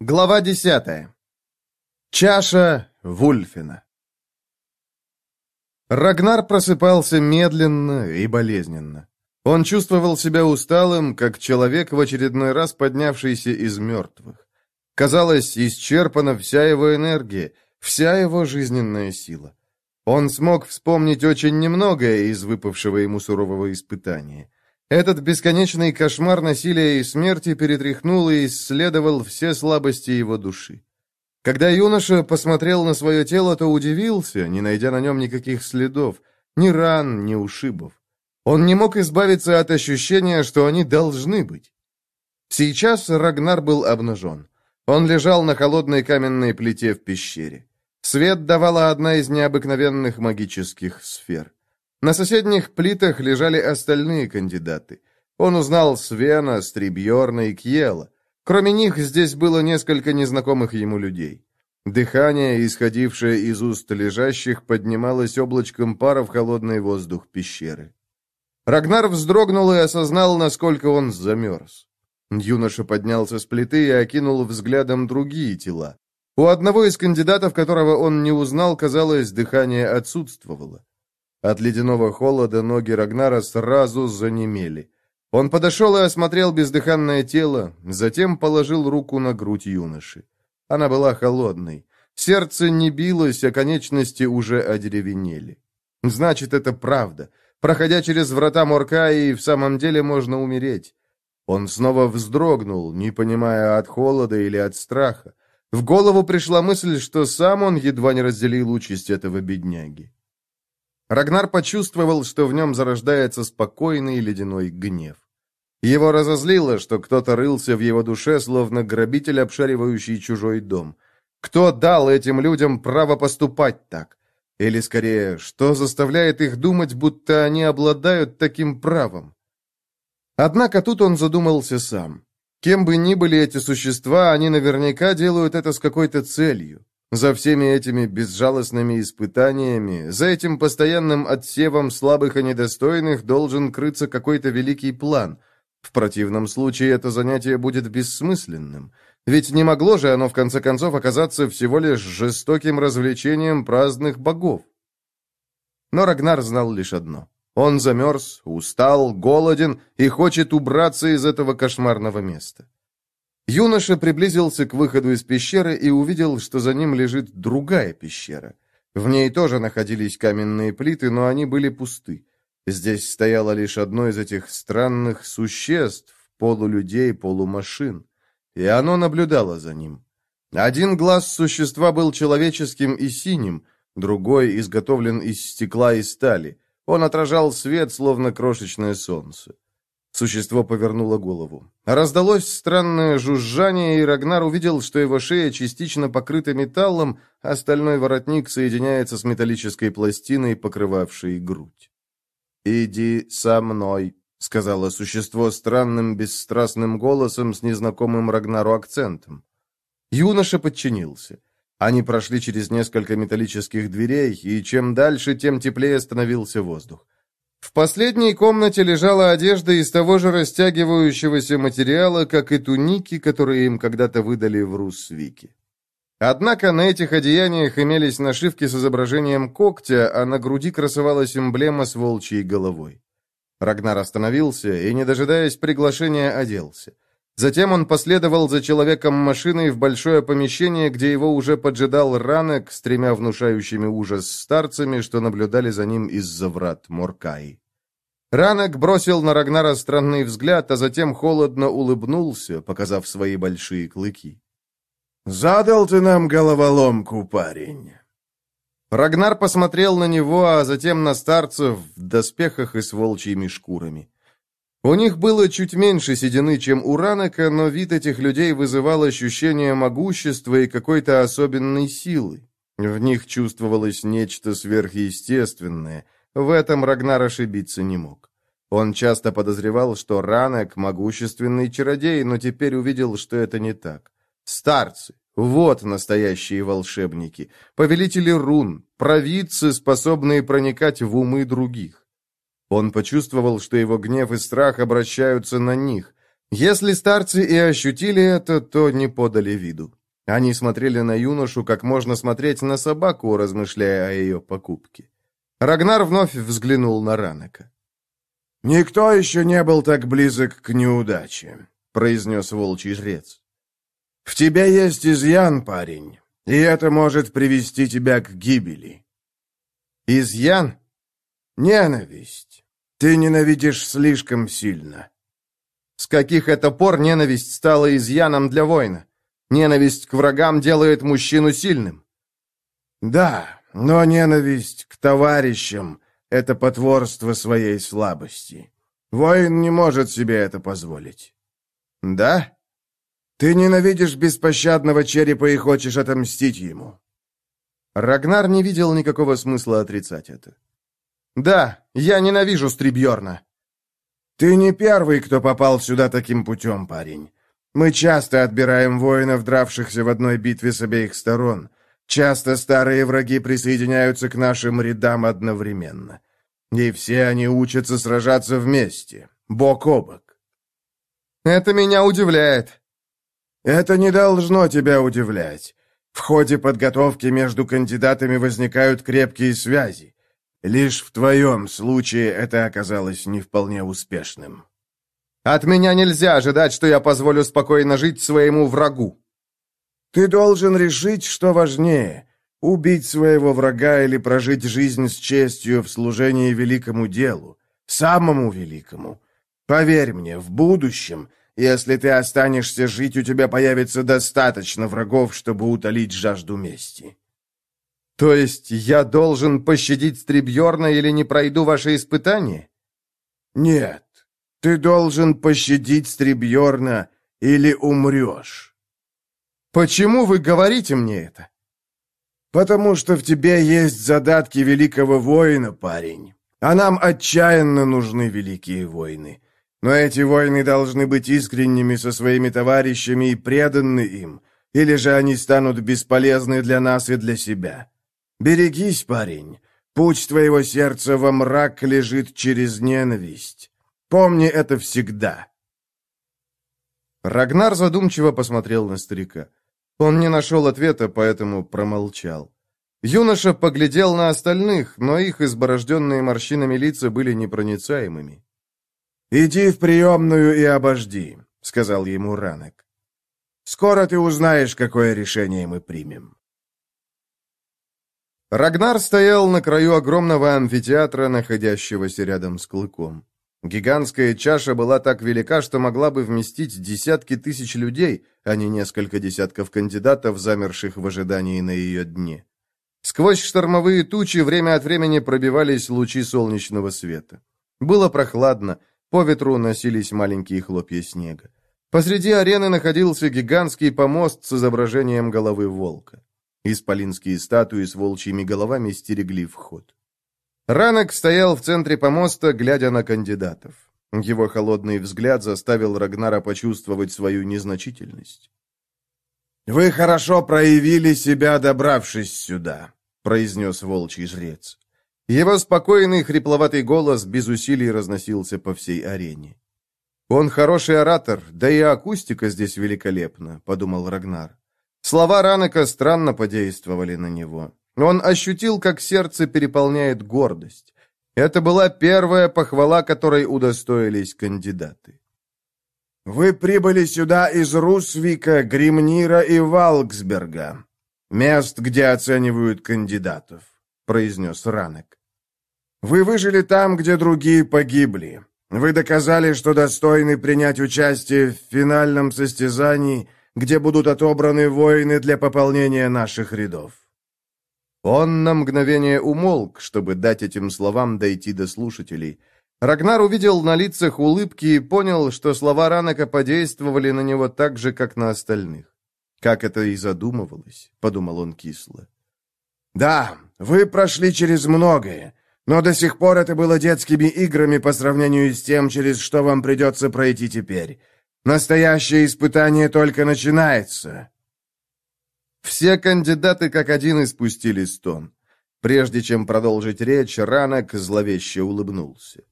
Глава десятая. Чаша Вульфина. Рагнар просыпался медленно и болезненно. Он чувствовал себя усталым, как человек в очередной раз поднявшийся из мертвых. Казалось, исчерпана вся его энергия, вся его жизненная сила. Он смог вспомнить очень немногое из выпавшего ему сурового испытания. Этот бесконечный кошмар насилия и смерти перетряхнул и исследовал все слабости его души. Когда юноша посмотрел на свое тело, то удивился, не найдя на нем никаких следов, ни ран, ни ушибов. Он не мог избавиться от ощущения, что они должны быть. Сейчас Рагнар был обнажен. Он лежал на холодной каменной плите в пещере. Свет давала одна из необыкновенных магических сфер. На соседних плитах лежали остальные кандидаты. Он узнал Свена, Стрибьерна и Кьела. Кроме них, здесь было несколько незнакомых ему людей. Дыхание, исходившее из уст лежащих, поднималось облачком пара в холодный воздух пещеры. Рагнар вздрогнул и осознал, насколько он замерз. Юноша поднялся с плиты и окинул взглядом другие тела. У одного из кандидатов, которого он не узнал, казалось, дыхание отсутствовало. От ледяного холода ноги Рагнара сразу занемели. Он подошел и осмотрел бездыханное тело, затем положил руку на грудь юноши. Она была холодной. Сердце не билось, а конечности уже одеревенели. Значит, это правда. Проходя через врата Моркаи, в самом деле можно умереть. Он снова вздрогнул, не понимая, от холода или от страха. В голову пришла мысль, что сам он едва не разделил участь этого бедняги. Рагнар почувствовал, что в нем зарождается спокойный ледяной гнев. Его разозлило, что кто-то рылся в его душе, словно грабитель, обшаривающий чужой дом. Кто дал этим людям право поступать так? Или, скорее, что заставляет их думать, будто они обладают таким правом? Однако тут он задумался сам. Кем бы ни были эти существа, они наверняка делают это с какой-то целью. За всеми этими безжалостными испытаниями, за этим постоянным отсевом слабых и недостойных должен крыться какой-то великий план. В противном случае это занятие будет бессмысленным. Ведь не могло же оно в конце концов оказаться всего лишь жестоким развлечением праздных богов. Но Рагнар знал лишь одно. Он замерз, устал, голоден и хочет убраться из этого кошмарного места. Юноша приблизился к выходу из пещеры и увидел, что за ним лежит другая пещера. В ней тоже находились каменные плиты, но они были пусты. Здесь стояло лишь одно из этих странных существ, полулюдей, полумашин, и оно наблюдало за ним. Один глаз существа был человеческим и синим, другой изготовлен из стекла и стали. Он отражал свет, словно крошечное солнце. Существо повернуло голову. Раздалось странное жужжание, и Рагнар увидел, что его шея частично покрыта металлом, а остальной воротник соединяется с металлической пластиной, покрывавшей грудь. «Иди со мной», — сказала существо странным, бесстрастным голосом с незнакомым Рагнару акцентом. Юноша подчинился. Они прошли через несколько металлических дверей, и чем дальше, тем теплее становился воздух. В последней комнате лежала одежда из того же растягивающегося материала, как и туники, которые им когда-то выдали в Руссвике. Однако на этих одеяниях имелись нашивки с изображением когтя, а на груди красовалась эмблема с волчьей головой. Рагнар остановился и, не дожидаясь приглашения, оделся. Затем он последовал за человеком-машиной в большое помещение, где его уже поджидал Ранек с тремя внушающими ужас старцами, что наблюдали за ним из-за врат Моркаи. Ранек бросил на Рагнара странный взгляд, а затем холодно улыбнулся, показав свои большие клыки. «Задал ты нам головоломку, парень!» Рагнар посмотрел на него, а затем на старцев в доспехах и с волчьими шкурами. У них было чуть меньше седины, чем у Ранака, но вид этих людей вызывал ощущение могущества и какой-то особенной силы. В них чувствовалось нечто сверхъестественное. В этом Рагнар ошибиться не мог. Он часто подозревал, что Ранек – могущественный чародей, но теперь увидел, что это не так. Старцы – вот настоящие волшебники, повелители рун, провидцы, способные проникать в умы других. Он почувствовал, что его гнев и страх обращаются на них. Если старцы и ощутили это, то не подали виду. Они смотрели на юношу, как можно смотреть на собаку, размышляя о ее покупке. Рагнар вновь взглянул на Ранака. «Никто еще не был так близок к неудаче», — произнес волчий жрец. «В тебе есть изъян, парень, и это может привести тебя к гибели». «Изъян?» «Ненависть. Ты ненавидишь слишком сильно». С каких это пор ненависть стала изъяном для воина? Ненависть к врагам делает мужчину сильным. Да, но ненависть к товарищам — это потворство своей слабости. Воин не может себе это позволить. Да? Ты ненавидишь беспощадного черепа и хочешь отомстить ему. Рагнар не видел никакого смысла отрицать это. Да, я ненавижу Стрибьорна. «Ты не первый, кто попал сюда таким путем, парень. Мы часто отбираем воинов, дравшихся в одной битве с обеих сторон. Часто старые враги присоединяются к нашим рядам одновременно. И все они учатся сражаться вместе, бок о бок». «Это меня удивляет». «Это не должно тебя удивлять. В ходе подготовки между кандидатами возникают крепкие связи. Лишь в твоем случае это оказалось не вполне успешным. От меня нельзя ожидать, что я позволю спокойно жить своему врагу. Ты должен решить, что важнее — убить своего врага или прожить жизнь с честью в служении великому делу, самому великому. Поверь мне, в будущем, если ты останешься жить, у тебя появится достаточно врагов, чтобы утолить жажду мести. То есть я должен пощадить Стрибьерна или не пройду ваше испытание? Нет, ты должен пощадить Стрибьерна или умрешь. Почему вы говорите мне это? Потому что в тебе есть задатки великого воина, парень. А нам отчаянно нужны великие войны. Но эти войны должны быть искренними со своими товарищами и преданы им, или же они станут бесполезны для нас и для себя. Берегись, парень. Путь твоего сердца во мрак лежит через ненависть. Помни это всегда. Рагнар задумчиво посмотрел на старика. Он не нашел ответа, поэтому промолчал. Юноша поглядел на остальных, но их изборожденные морщинами лица были непроницаемыми. «Иди в приемную и обожди», — сказал ему Ранок. «Скоро ты узнаешь, какое решение мы примем». Рагнар стоял на краю огромного амфитеатра, находящегося рядом с клыком. Гигантская чаша была так велика, что могла бы вместить десятки тысяч людей, а не несколько десятков кандидатов, замерших в ожидании на ее дне. Сквозь штормовые тучи время от времени пробивались лучи солнечного света. Было прохладно, по ветру носились маленькие хлопья снега. Посреди арены находился гигантский помост с изображением головы волка. Исполинские статуи с волчьими головами стерегли вход. Ранок стоял в центре помоста, глядя на кандидатов. Его холодный взгляд заставил Рагнара почувствовать свою незначительность. «Вы хорошо проявили себя, добравшись сюда», — произнес волчий жрец. Его спокойный, хрипловатый голос без усилий разносился по всей арене. «Он хороший оратор, да и акустика здесь великолепна», — подумал Рагнар. Слова Ранака странно подействовали на него. Он ощутил, как сердце переполняет гордость. Это была первая похвала, которой удостоились кандидаты. «Вы прибыли сюда из Русвика, Гримнира и Валксберга, мест, где оценивают кандидатов», — произнес Ранек. «Вы выжили там, где другие погибли. Вы доказали, что достойны принять участие в финальном состязании где будут отобраны воины для пополнения наших рядов». Он на мгновение умолк, чтобы дать этим словам дойти до слушателей. Рагнар увидел на лицах улыбки и понял, что слова Ранака подействовали на него так же, как на остальных. «Как это и задумывалось», — подумал он кисло. «Да, вы прошли через многое, но до сих пор это было детскими играми по сравнению с тем, через что вам придется пройти теперь. Настоящее испытание только начинается. Все кандидаты как один испустили стон. Прежде чем продолжить речь, Ранок зловеще улыбнулся.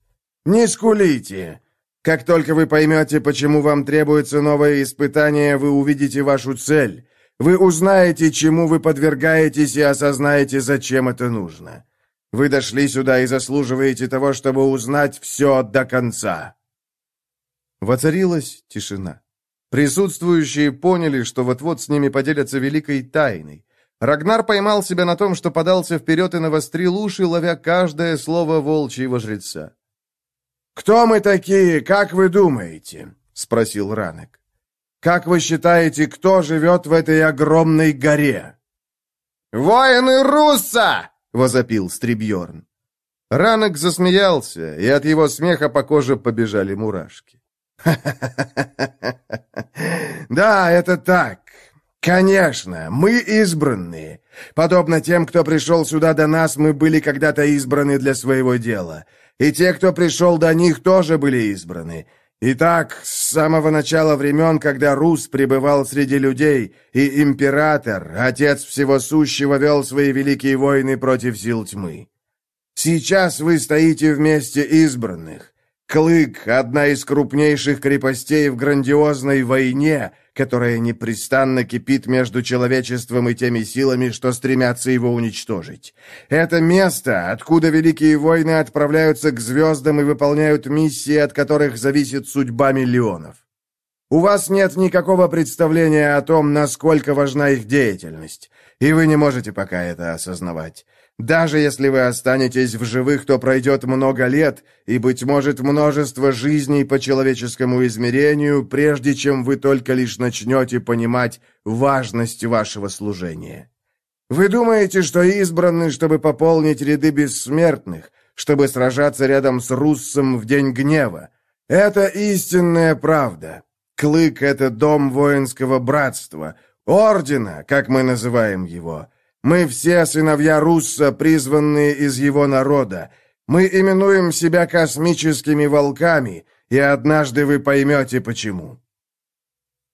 «Не скулите! Как только вы поймете, почему вам требуется новое испытание, вы увидите вашу цель. Вы узнаете, чему вы подвергаетесь, и осознаете, зачем это нужно. Вы дошли сюда и заслуживаете того, чтобы узнать все до конца». Воцарилась тишина. Присутствующие поняли, что вот-вот с ними поделятся великой тайной. Рагнар поймал себя на том, что подался вперед и навострил уши, ловя каждое слово волчьего жреца. «Кто мы такие, как вы думаете?» — спросил Ранек. «Как вы считаете, кто живет в этой огромной горе?» «Воины Русса!» — возопил Стрибьерн. Ранек засмеялся, и от его смеха по коже побежали мурашки. Да, это так. Конечно, мы избранные. Подобно тем, кто пришел сюда до нас, мы были когда-то избраны для своего дела. И те, кто пришел до них, тоже были избраны. Итак, с самого начала времен, когда Рус пребывал среди людей, и император, отец всего сущего, вел свои великие войны против сил тьмы. Сейчас вы стоите вместе избранных. Клык — одна из крупнейших крепостей в грандиозной войне, которая непрестанно кипит между человечеством и теми силами, что стремятся его уничтожить. Это место, откуда великие войны отправляются к звездам и выполняют миссии, от которых зависит судьба миллионов. У вас нет никакого представления о том, насколько важна их деятельность, и вы не можете пока это осознавать. Даже если вы останетесь в живых, то пройдет много лет и, быть может, множество жизней по человеческому измерению, прежде чем вы только лишь начнете понимать важность вашего служения. Вы думаете, что избраны, чтобы пополнить ряды бессмертных, чтобы сражаться рядом с Руссом в день гнева. Это истинная правда. Клык — это дом воинского братства, ордена, как мы называем его — мы все сыновья Русса, призванные из его народа. Мы именуем себя космическими волками, и однажды вы поймете, почему.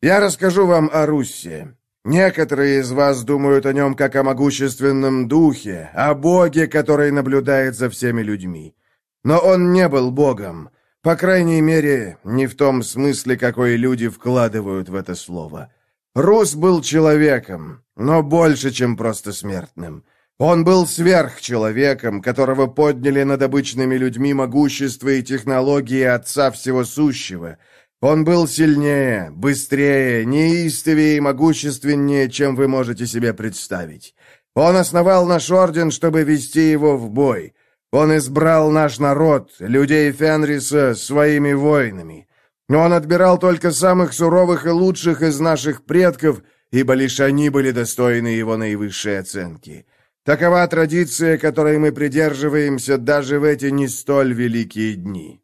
Я расскажу вам о Руссе. Некоторые из вас думают о нем как о могущественном духе, о боге, который наблюдает за всеми людьми. Но он не был богом, по крайней мере, не в том смысле, какой люди вкладывают в это слово. Рус был человеком, но больше, чем просто смертным. Он был сверхчеловеком, которого подняли над обычными людьми могущество и технологии Отца Всего Сущего. Он был сильнее, быстрее, неистовее и могущественнее, чем вы можете себе представить. Он основал наш орден, чтобы вести его в бой. Он избрал наш народ, людей Фенриса, своими воинами. Он отбирал только самых суровых и лучших из наших предков, ибо лишь они были достойны его наивысшей оценки. Такова традиция, которой мы придерживаемся даже в эти не столь великие дни».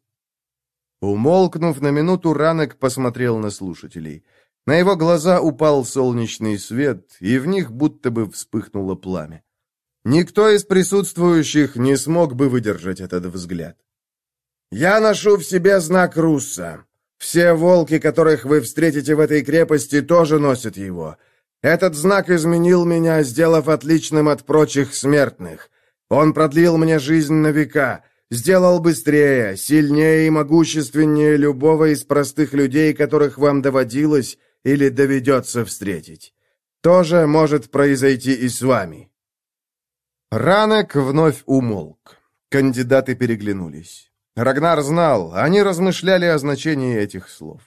Умолкнув на минуту, Ранок посмотрел на слушателей. На его глаза упал солнечный свет, и в них будто бы вспыхнуло пламя. Никто из присутствующих не смог бы выдержать этот взгляд. «Я ношу в себе знак Русса. Все волки, которых вы встретите в этой крепости, тоже носят его. Этот знак изменил меня, сделав отличным от прочих смертных. Он продлил мне жизнь на века, сделал быстрее, сильнее и могущественнее любого из простых людей, которых вам доводилось или доведется встретить. То же может произойти и с вами». Ранек вновь умолк. Кандидаты переглянулись. Рагнар знал, они размышляли о значении этих слов.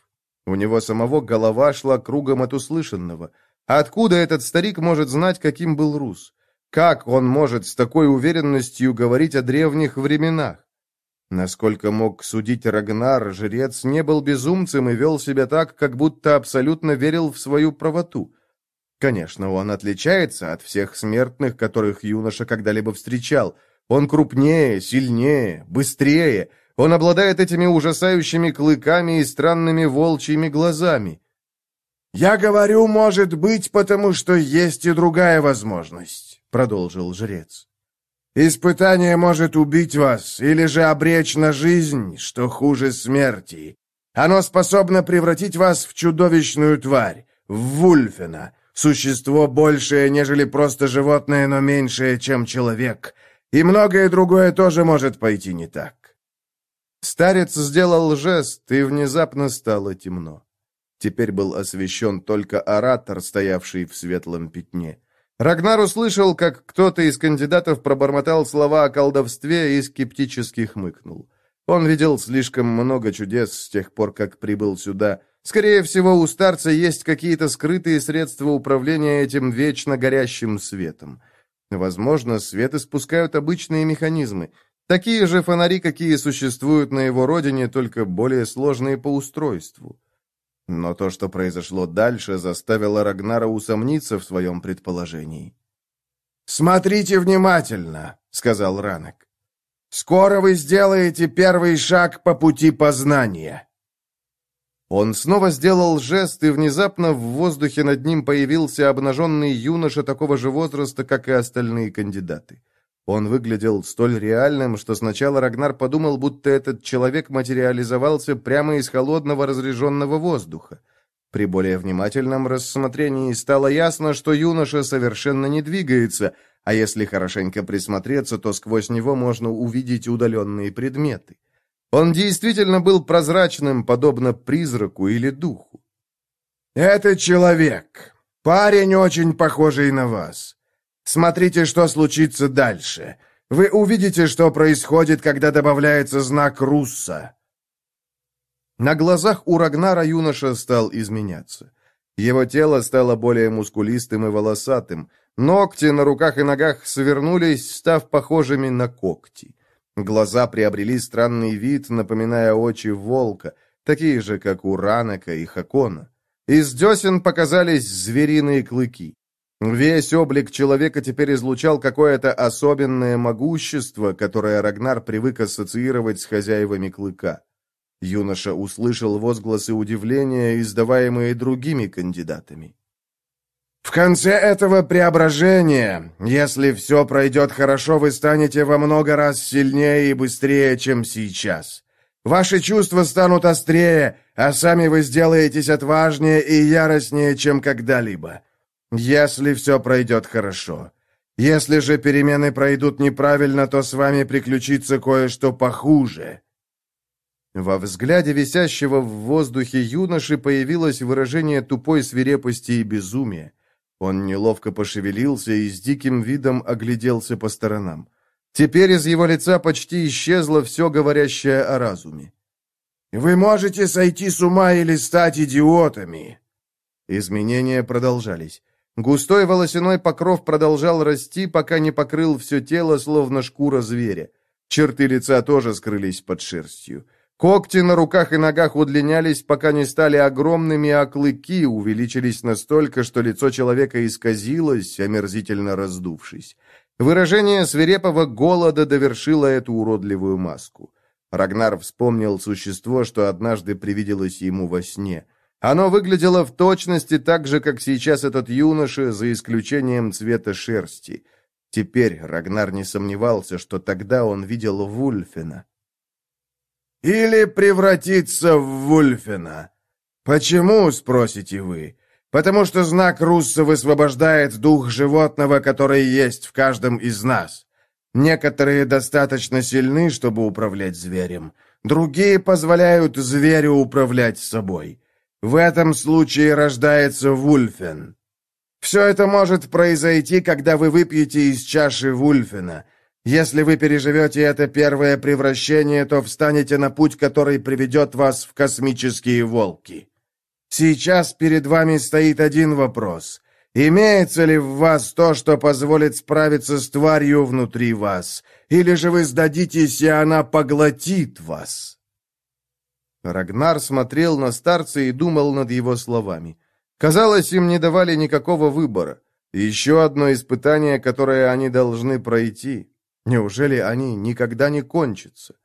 У него самого голова шла кругом от услышанного. Откуда этот старик может знать, каким был Рус? Как он может с такой уверенностью говорить о древних временах? Насколько мог судить Рагнар, жрец не был безумцем и вел себя так, как будто абсолютно верил в свою правоту. Конечно, он отличается от всех смертных, которых юноша когда-либо встречал. Он крупнее, сильнее, быстрее — он обладает этими ужасающими клыками и странными волчьими глазами. «Я говорю, может быть, потому что есть и другая возможность», — продолжил жрец. «Испытание может убить вас или же обречь на жизнь, что хуже смерти. Оно способно превратить вас в чудовищную тварь, в вульфена, существо большее, нежели просто животное, но меньшее, чем человек. И многое другое тоже может пойти не так. Старец сделал жест, и внезапно стало темно. Теперь был освещен только оратор, стоявший в светлом пятне. Рагнар услышал, как кто-то из кандидатов пробормотал слова о колдовстве и скептически хмыкнул. Он видел слишком много чудес с тех пор, как прибыл сюда. Скорее всего, у старца есть какие-то скрытые средства управления этим вечно горящим светом. Возможно, свет испускают обычные механизмы. Такие же фонари, какие существуют на его родине, только более сложные по устройству. Но то, что произошло дальше, заставило Рагнара усомниться в своем предположении. «Смотрите внимательно», — сказал Ранок. «Скоро вы сделаете первый шаг по пути познания». Он снова сделал жест, и внезапно в воздухе над ним появился обнаженный юноша такого же возраста, как и остальные кандидаты. Он выглядел столь реальным, что сначала Рагнар подумал, будто этот человек материализовался прямо из холодного разреженного воздуха. При более внимательном рассмотрении стало ясно, что юноша совершенно не двигается, а если хорошенько присмотреться, то сквозь него можно увидеть удаленные предметы. Он действительно был прозрачным, подобно призраку или духу. «Это человек. Парень, очень похожий на вас. Смотрите, что случится дальше. Вы увидите, что происходит, когда добавляется знак Русса». На глазах у Рагнара юноша стал изменяться. Его тело стало более мускулистым и волосатым. Ногти на руках и ногах свернулись, став похожими на когти. Глаза приобрели странный вид, напоминая очи волка, такие же, как у Ранака и Хакона. Из десен показались звериные клыки. Весь облик человека теперь излучал какое-то особенное могущество, которое Рагнар привык ассоциировать с хозяевами клыка. Юноша услышал возгласы удивления, издаваемые другими кандидатами. «В конце этого преображения, если все пройдет хорошо, вы станете во много раз сильнее и быстрее, чем сейчас. Ваши чувства станут острее, а сами вы сделаетесь отважнее и яростнее, чем когда-либо. Если все пройдет хорошо. Если же перемены пройдут неправильно, то с вами приключится кое-что похуже». Во взгляде висящего в воздухе юноши появилось выражение тупой свирепости и безумия. Он неловко пошевелился и с диким видом огляделся по сторонам. Теперь из его лица почти исчезло все говорящее о разуме. «Вы можете сойти с ума или стать идиотами!» Изменения продолжались. Густой волосяной покров продолжал расти, пока не покрыл все тело, словно шкура зверя. Черты лица тоже скрылись под шерстью. Когти на руках и ногах удлинялись, пока не стали огромными, а клыки увеличились настолько, что лицо человека исказилось, омерзительно раздувшись. Выражение свирепого голода довершило эту уродливую маску. Рагнар вспомнил существо, что однажды привиделось ему во сне — оно выглядело в точности так же, как сейчас этот юноша, за исключением цвета шерсти. Теперь Рагнар не сомневался, что тогда он видел Вульфина. «Или превратиться в Вульфина. Почему, спросите вы? Потому что знак Русса высвобождает дух животного, который есть в каждом из нас. Некоторые достаточно сильны, чтобы управлять зверем. Другие позволяют зверю управлять собой. В этом случае рождается Вульфен. Все это может произойти, когда вы выпьете из чаши Вульфена. Если вы переживете это первое превращение, то встанете на путь, который приведет вас в космические волки. Сейчас перед вами стоит один вопрос. Имеется ли в вас то, что позволит справиться с тварью внутри вас? Или же вы сдадитесь, и она поглотит вас?» Рагнар смотрел на старца и думал над его словами. Казалось, им не давали никакого выбора. Еще одно испытание, которое они должны пройти. Неужели они никогда не кончатся?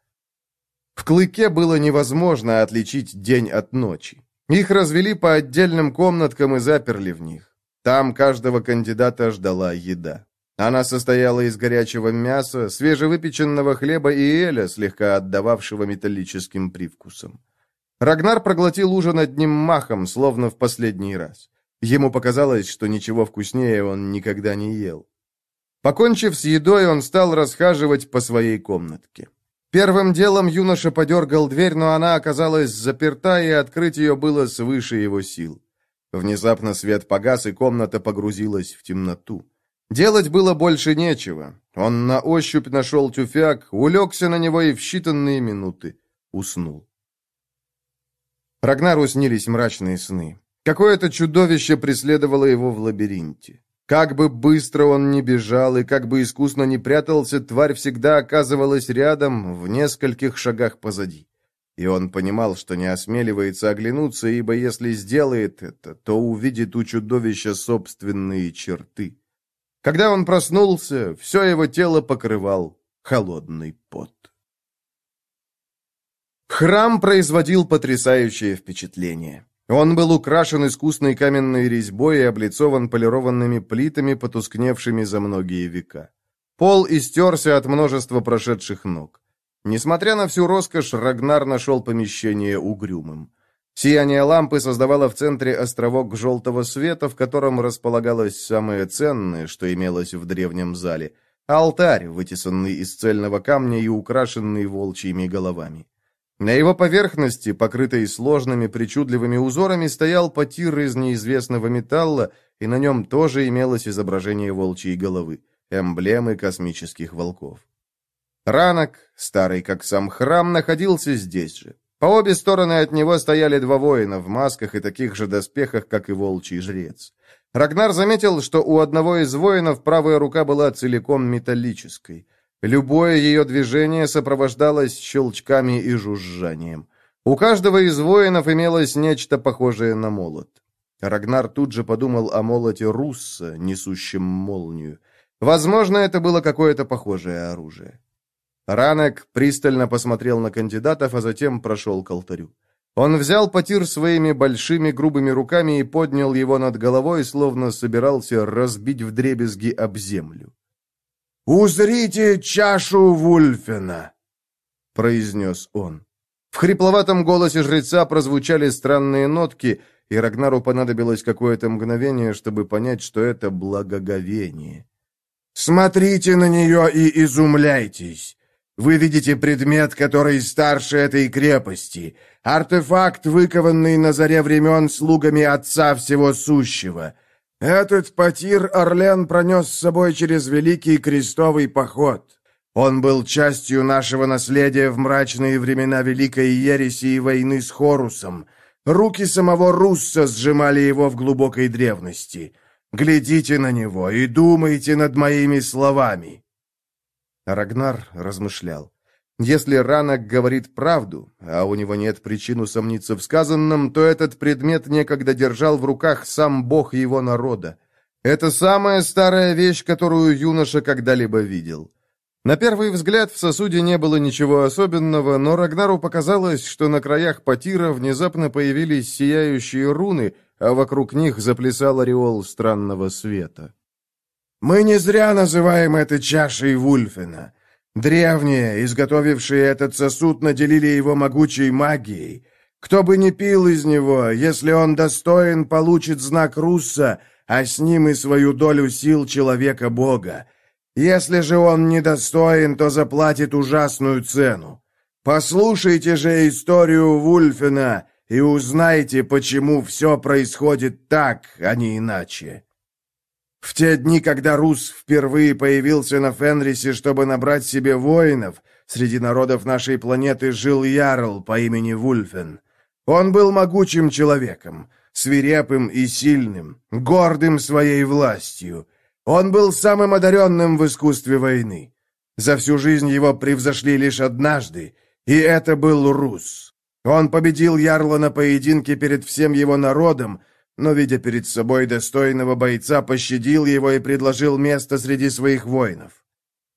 В Клыке было невозможно отличить день от ночи. Их развели по отдельным комнаткам и заперли в них. Там каждого кандидата ждала еда. Она состояла из горячего мяса, свежевыпеченного хлеба и эля, слегка отдававшего металлическим привкусом. Рагнар проглотил ужин одним махом, словно в последний раз. Ему показалось, что ничего вкуснее он никогда не ел. Покончив с едой, он стал расхаживать по своей комнатке. Первым делом юноша подергал дверь, но она оказалась заперта, и открыть ее было свыше его сил. Внезапно свет погас, и комната погрузилась в темноту. Делать было больше нечего. Он на ощупь нашел тюфяк, улегся на него и в считанные минуты уснул. Рагнару снились мрачные сны. Какое-то чудовище преследовало его в лабиринте. Как бы быстро он ни бежал и как бы искусно ни прятался, тварь всегда оказывалась рядом, в нескольких шагах позади. И он понимал, что не осмеливается оглянуться, ибо если сделает это, то увидит у чудовища собственные черты. Когда он проснулся, все его тело покрывал холодный пот. Храм производил потрясающее впечатление. Он был украшен искусной каменной резьбой и облицован полированными плитами, потускневшими за многие века. Пол истерся от множества прошедших ног. Несмотря на всю роскошь, Рагнар нашел помещение угрюмым. Сияние лампы создавало в центре островок желтого света, в котором располагалось самое ценное, что имелось в древнем зале – алтарь, вытесанный из цельного камня и украшенный волчьими головами. На его поверхности, покрытой сложными причудливыми узорами, стоял потир из неизвестного металла, и на нем тоже имелось изображение волчьей головы, эмблемы космических волков. Ранок, старый как сам храм, находился здесь же. По обе стороны от него стояли два воина в масках и таких же доспехах, как и волчий жрец. Рагнар заметил, что у одного из воинов правая рука была целиком металлической. Любое ее движение сопровождалось щелчками и жужжанием. У каждого из воинов имелось нечто похожее на молот. Рагнар тут же подумал о молоте Русса, несущем молнию. Возможно, это было какое-то похожее оружие. Ранок пристально посмотрел на кандидатов, а затем прошел к алтарю. Он взял потир своими большими грубыми руками и поднял его над головой, словно собирался разбить вдребезги об землю. «Узрите чашу Вульфена!» — произнес он. В хрипловатом голосе жреца прозвучали странные нотки, и Рагнару понадобилось какое-то мгновение, чтобы понять, что это благоговение. «Смотрите на нее и изумляйтесь! Вы видите предмет, который старше этой крепости, артефакт, выкованный на заре времен слугами Отца Всего Сущего». Этот потир Орлен пронес с собой через Великий Крестовый Поход. Он был частью нашего наследия в мрачные времена Великой Ереси и войны с Хорусом. Руки самого Русса сжимали его в глубокой древности. Глядите на него и думайте над моими словами. Рагнар размышлял. Если Ранок говорит правду, а у него нет причин усомниться в сказанном, то этот предмет некогда держал в руках сам бог его народа. Это самая старая вещь, которую юноша когда-либо видел. На первый взгляд в сосуде не было ничего особенного, но Рагнару показалось, что на краях потира внезапно появились сияющие руны, а вокруг них заплясал ореол странного света. «Мы не зря называем это чашей Вульфена. Древние, изготовившие этот сосуд, наделили его могучей магией. Кто бы ни пил из него, если он достоин, получит знак Русса, а с ним и свою долю сил человека-бога. Если же он недостоин, то заплатит ужасную цену. Послушайте же историю Вульфена и узнайте, почему все происходит так, а не иначе. В те дни, когда Рус впервые появился на Фенрисе, чтобы набрать себе воинов, среди народов нашей планеты жил Ярл по имени Вульфен. Он был могучим человеком, свирепым и сильным, гордым своей властью. Он был самым одаренным в искусстве войны. За всю жизнь его превзошли лишь однажды, и это был Рус. Он победил Ярла на поединке перед всем его народом, но, видя перед собой достойного бойца, пощадил его и предложил место среди своих воинов.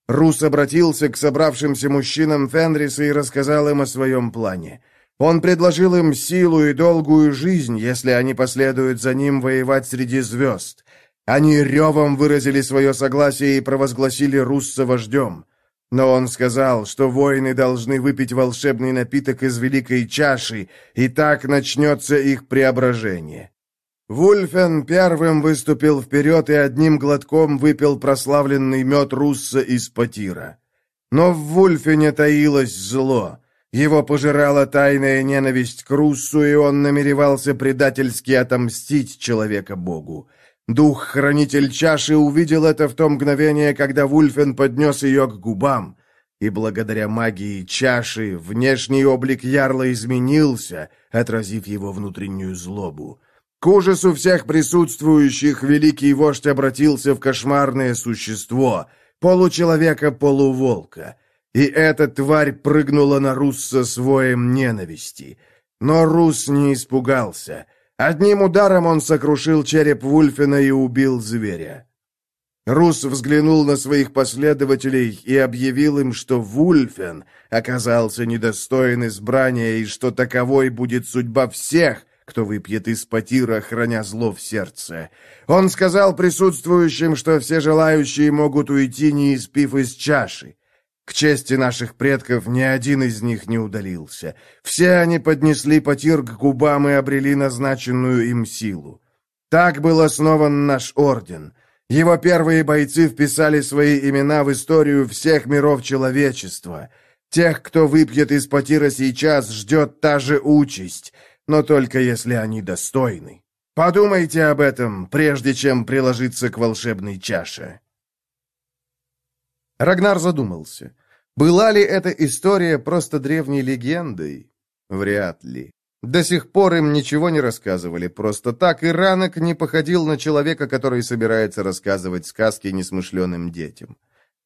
Рус обратился к собравшимся мужчинам Фенриса и рассказал им о своем плане. Он предложил им силу и долгую жизнь, если они последуют за ним воевать среди звезд. Они ревом выразили свое согласие и провозгласили Русса вождем. Но он сказал, что воины должны выпить волшебный напиток из великой чаши, и так начнется их преображение. Вульфен первым выступил вперед и одним глотком выпил прославленный мед Русса из Патира. Но в Вульфине таилось зло. Его пожирала тайная ненависть к Руссу, и он намеревался предательски отомстить человека-богу. Дух-хранитель чаши увидел это в то мгновение, когда Вульфен поднес ее к губам. И благодаря магии чаши внешний облик Ярла изменился, отразив его внутреннюю злобу. К ужасу всех присутствующих великий вождь обратился в кошмарное существо, получеловека-полуволка. И эта тварь прыгнула на Рус со своем ненависти. Но Рус не испугался. Одним ударом он сокрушил череп Вульфена и убил зверя. Рус взглянул на своих последователей и объявил им, что Вульфен оказался недостоин избрания и что таковой будет судьба всех, кто выпьет из потира, храня зло в сердце. Он сказал присутствующим, что все желающие могут уйти, не испив из чаши. К чести наших предков ни один из них не удалился. Все они поднесли потир к губам и обрели назначенную им силу. Так был основан наш орден. Его первые бойцы вписали свои имена в историю всех миров человечества. Тех, кто выпьет из потира сейчас, ждет та же участь, но только если они достойны. Подумайте об этом, прежде чем приложиться к волшебной чаше. Рагнар задумался. Была ли эта история просто древней легендой? Вряд ли. До сих пор им ничего не рассказывали просто так, и Ранок не походил на человека, который собирается рассказывать сказки несмышленым детям.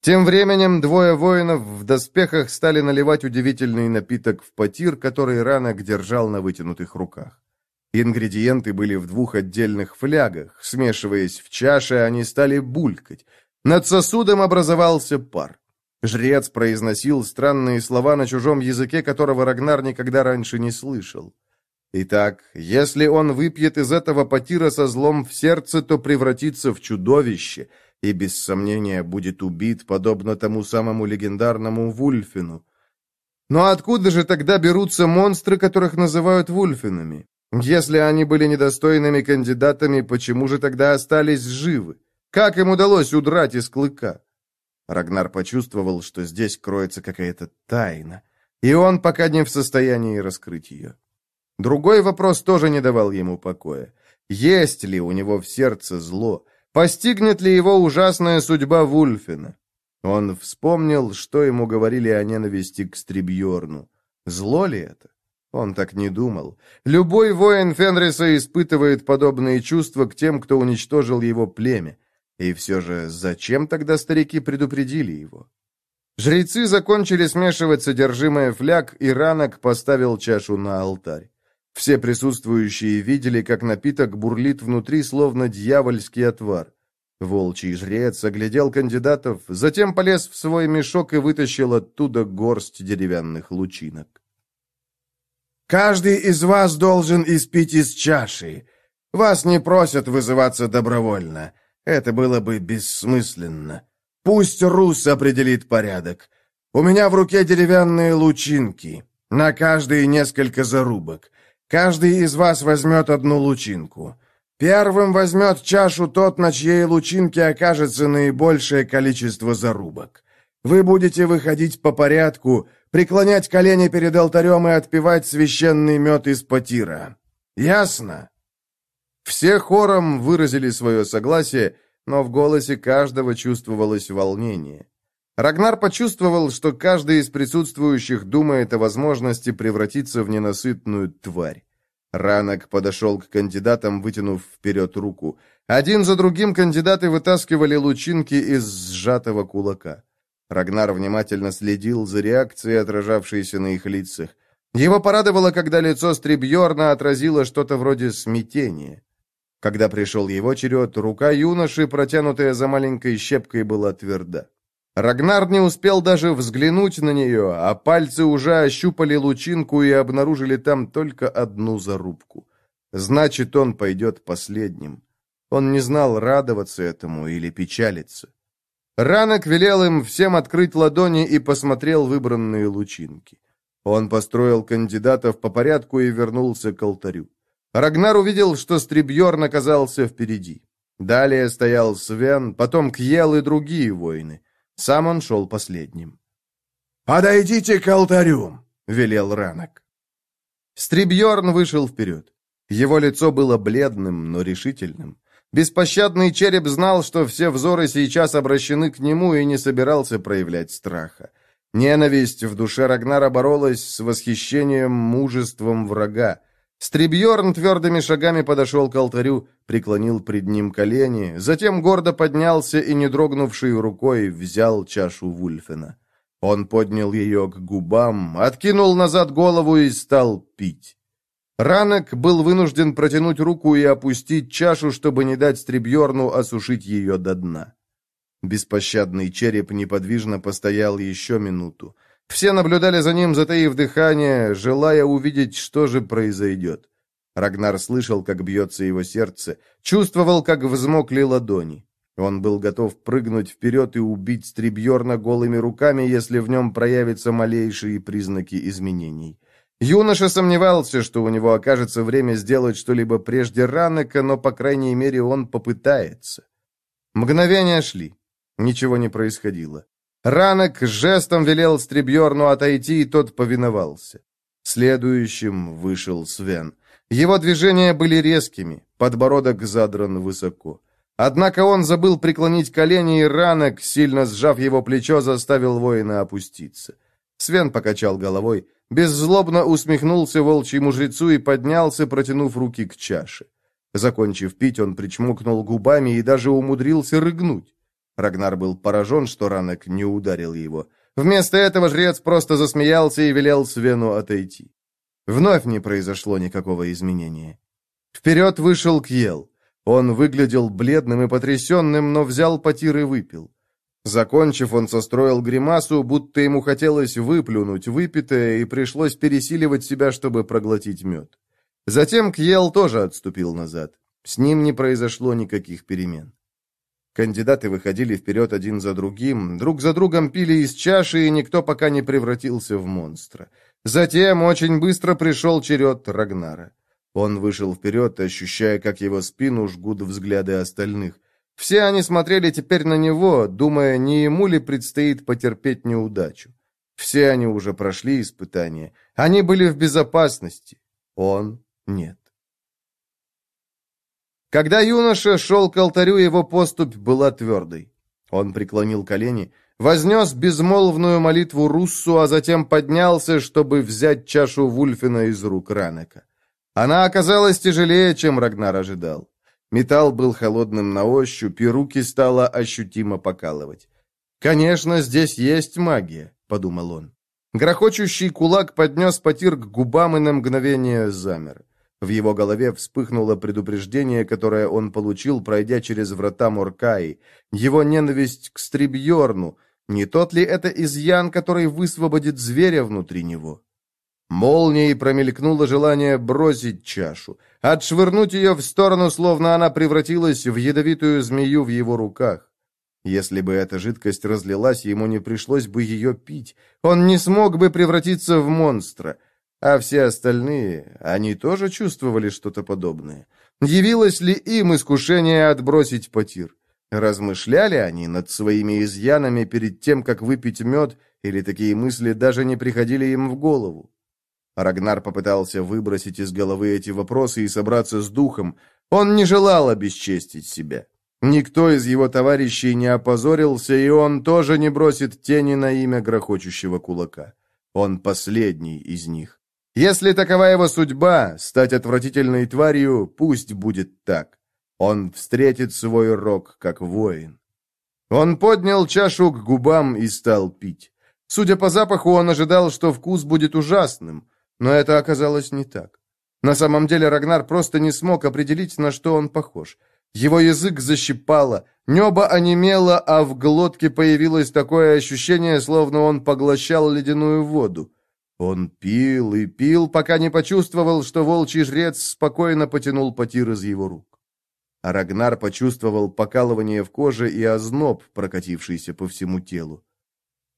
Тем временем двое воинов в доспехах стали наливать удивительный напиток в потир, который Ранок держал на вытянутых руках. Ингредиенты были в двух отдельных флягах. Смешиваясь в чаше, они стали булькать. Над сосудом образовался пар. Жрец произносил странные слова на чужом языке, которого Рагнар никогда раньше не слышал. Итак, если он выпьет из этого потира со злом в сердце, то превратится в чудовище и, без сомнения, будет убит, подобно тому самому легендарному Вульфину. Но откуда же тогда берутся монстры, которых называют Вульфинами? Если они были недостойными кандидатами, почему же тогда остались живы? Как им удалось удрать из клыка? Рагнар почувствовал, что здесь кроется какая-то тайна, и он пока не в состоянии раскрыть ее. Другой вопрос тоже не давал ему покоя. Есть ли у него в сердце зло? Постигнет ли его ужасная судьба Вульфина? Он вспомнил, что ему говорили о ненависти к Стрибьорну. Зло ли это? Он так не думал. Любой воин Фенриса испытывает подобные чувства к тем, кто уничтожил его племя. И все же, зачем тогда старики предупредили его? Жрецы закончили смешивать содержимое фляг, и Ранок поставил чашу на алтарь. Все присутствующие видели, как напиток бурлит внутри, словно дьявольский отвар. Волчий жрец оглядел кандидатов, затем полез в свой мешок и вытащил оттуда горсть деревянных лучинок. «Каждый из вас должен испить из чаши. Вас не просят вызываться добровольно. Это было бы бессмысленно. Пусть Рус определит порядок. У меня в руке деревянные лучинки. На каждой несколько зарубок. Каждый из вас возьмет одну лучинку. Первым возьмет чашу тот, на чьей лучинке окажется наибольшее количество зарубок. Вы будете выходить по порядку, преклонять колени перед алтарем и отпивать священный мед из потира. Ясно?» Все хором выразили свое согласие, но в голосе каждого чувствовалось волнение. Рагнар почувствовал, что каждый из присутствующих думает о возможности превратиться в ненасытную тварь. Ранок подошел к кандидатам, вытянув вперед руку. Один за другим кандидаты вытаскивали лучинки из сжатого кулака. Рагнар внимательно следил за реакцией, отражавшейся на их лицах. Его порадовало, когда лицо Стрибьорна отразило что-то вроде смятения. Когда пришел его черед, рука юноши, протянутая за маленькой щепкой, была тверда. Рагнар не успел даже взглянуть на нее, а пальцы уже ощупали лучинку и обнаружили там только одну зарубку. Значит, он пойдет последним. Он не знал, радоваться этому или печалиться. Ранок велел им всем открыть ладони и посмотрел выбранные лучинки. Он построил кандидатов по порядку и вернулся к алтарю. Рагнар увидел, что Стрибьерн оказался впереди. Далее стоял Свен, потом Кьел и другие воины. Сам он шел последним. «Подойдите к алтарю!» — велел Ранок. Стрибьерн вышел вперед. Его лицо было бледным, но решительным. Беспощадный череп знал, что все взоры сейчас обращены к нему и не собирался проявлять страха. Ненависть в душе Рагнара боролась с восхищением мужеством врага. Стрибьерн твердыми шагами подошел к алтарю, преклонил пред ним колени, затем гордо поднялся и, не дрогнувшей рукой, взял чашу Вульфена. Он поднял ее к губам, откинул назад голову и стал пить. Ранок был вынужден протянуть руку и опустить чашу, чтобы не дать Стрибьерну осушить ее до дна. Беспощадный череп неподвижно постоял еще минуту. Все наблюдали за ним, затаив дыхание, желая увидеть, что же произойдет. Рагнар слышал, как бьется его сердце, чувствовал, как взмокли ладони. Он был готов прыгнуть вперед и убить Стрибьерна голыми руками, если в нем проявятся малейшие признаки изменений. Юноша сомневался, что у него окажется время сделать что-либо прежде Ранека, но, по крайней мере, он попытается. Мгновения шли. Ничего не происходило. Ранок жестом велел Стребьерну отойти, и тот повиновался. Следующим вышел Свен. Его движения были резкими, подбородок задран высоко. Однако он забыл преклонить колени, и Ранок, сильно сжав его плечо, заставил воина опуститься. Свен покачал головой, беззлобно усмехнулся волчьему жрецу и поднялся, протянув руки к чаше. Закончив пить, он причмокнул губами и даже умудрился рыгнуть. Рагнар был поражен, что Ранок не ударил его. Вместо этого жрец просто засмеялся и велел Свену отойти. Вновь не произошло никакого изменения. Вперед вышел Кьел. Он выглядел бледным и потрясенным, но взял потир и выпил. Закончив, он состроил гримасу, будто ему хотелось выплюнуть выпитое, и пришлось пересиливать себя, чтобы проглотить мед. Затем Кьел тоже отступил назад. С ним не произошло никаких перемен. Кандидаты выходили вперед один за другим, друг за другом пили из чаши, и никто пока не превратился в монстра. Затем очень быстро пришел черед Рагнара. Он вышел вперед, ощущая, как его спину жгут взгляды остальных. Все они смотрели теперь на него, думая, не ему ли предстоит потерпеть неудачу. Все они уже прошли испытания. Они были в безопасности. Он нет. Когда юноша шел к алтарю, его поступь была твердой. Он преклонил колени, вознес безмолвную молитву Руссу, а затем поднялся, чтобы взять чашу Вульфина из рук Ранека. Она оказалась тяжелее, чем Рагнар ожидал. Металл был холодным на ощупь, и руки стало ощутимо покалывать. «Конечно, здесь есть магия», — подумал он. Грохочущий кулак поднес потир к губам и на мгновение замер. В его голове вспыхнуло предупреждение, которое он получил, пройдя через врата Моркаи. Его ненависть к Стрибьорну. Не тот ли это изъян, который высвободит зверя внутри него? Молнией промелькнуло желание бросить чашу, отшвырнуть ее в сторону, словно она превратилась в ядовитую змею в его руках. Если бы эта жидкость разлилась, ему не пришлось бы ее пить. Он не смог бы превратиться в монстра. А все остальные, они тоже чувствовали что-то подобное. Явилось ли им искушение отбросить потир? Размышляли они над своими изъянами перед тем, как выпить мед, или такие мысли даже не приходили им в голову? Рагнар попытался выбросить из головы эти вопросы и собраться с духом. Он не желал обесчестить себя. Никто из его товарищей не опозорился, и он тоже не бросит тени на имя грохочущего кулака. Он последний из них. Если такова его судьба, стать отвратительной тварью, пусть будет так. Он встретит свой рок, как воин. Он поднял чашу к губам и стал пить. Судя по запаху, он ожидал, что вкус будет ужасным, но это оказалось не так. На самом деле Рагнар просто не смог определить, на что он похож. Его язык защипало, небо онемело, а в глотке появилось такое ощущение, словно он поглощал ледяную воду. Он пил и пил, пока не почувствовал, что волчий жрец спокойно потянул потир из его рук. А Рагнар почувствовал покалывание в коже и озноб, прокатившийся по всему телу.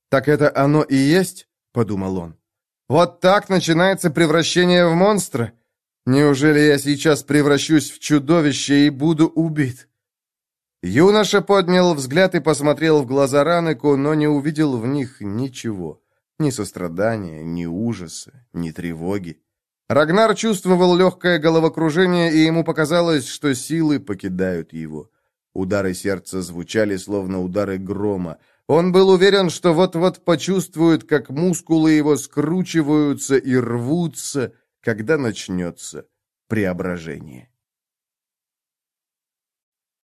«Так это оно и есть?» — подумал он. «Вот так начинается превращение в монстра? Неужели я сейчас превращусь в чудовище и буду убит?» Юноша поднял взгляд и посмотрел в глаза Ранеку, но не увидел в них ничего. Ни сострадания, ни ужаса, ни тревоги. Рагнар чувствовал легкое головокружение, и ему показалось, что силы покидают его. Удары сердца звучали, словно удары грома. Он был уверен, что вот-вот почувствует, как мускулы его скручиваются и рвутся, когда начнется преображение.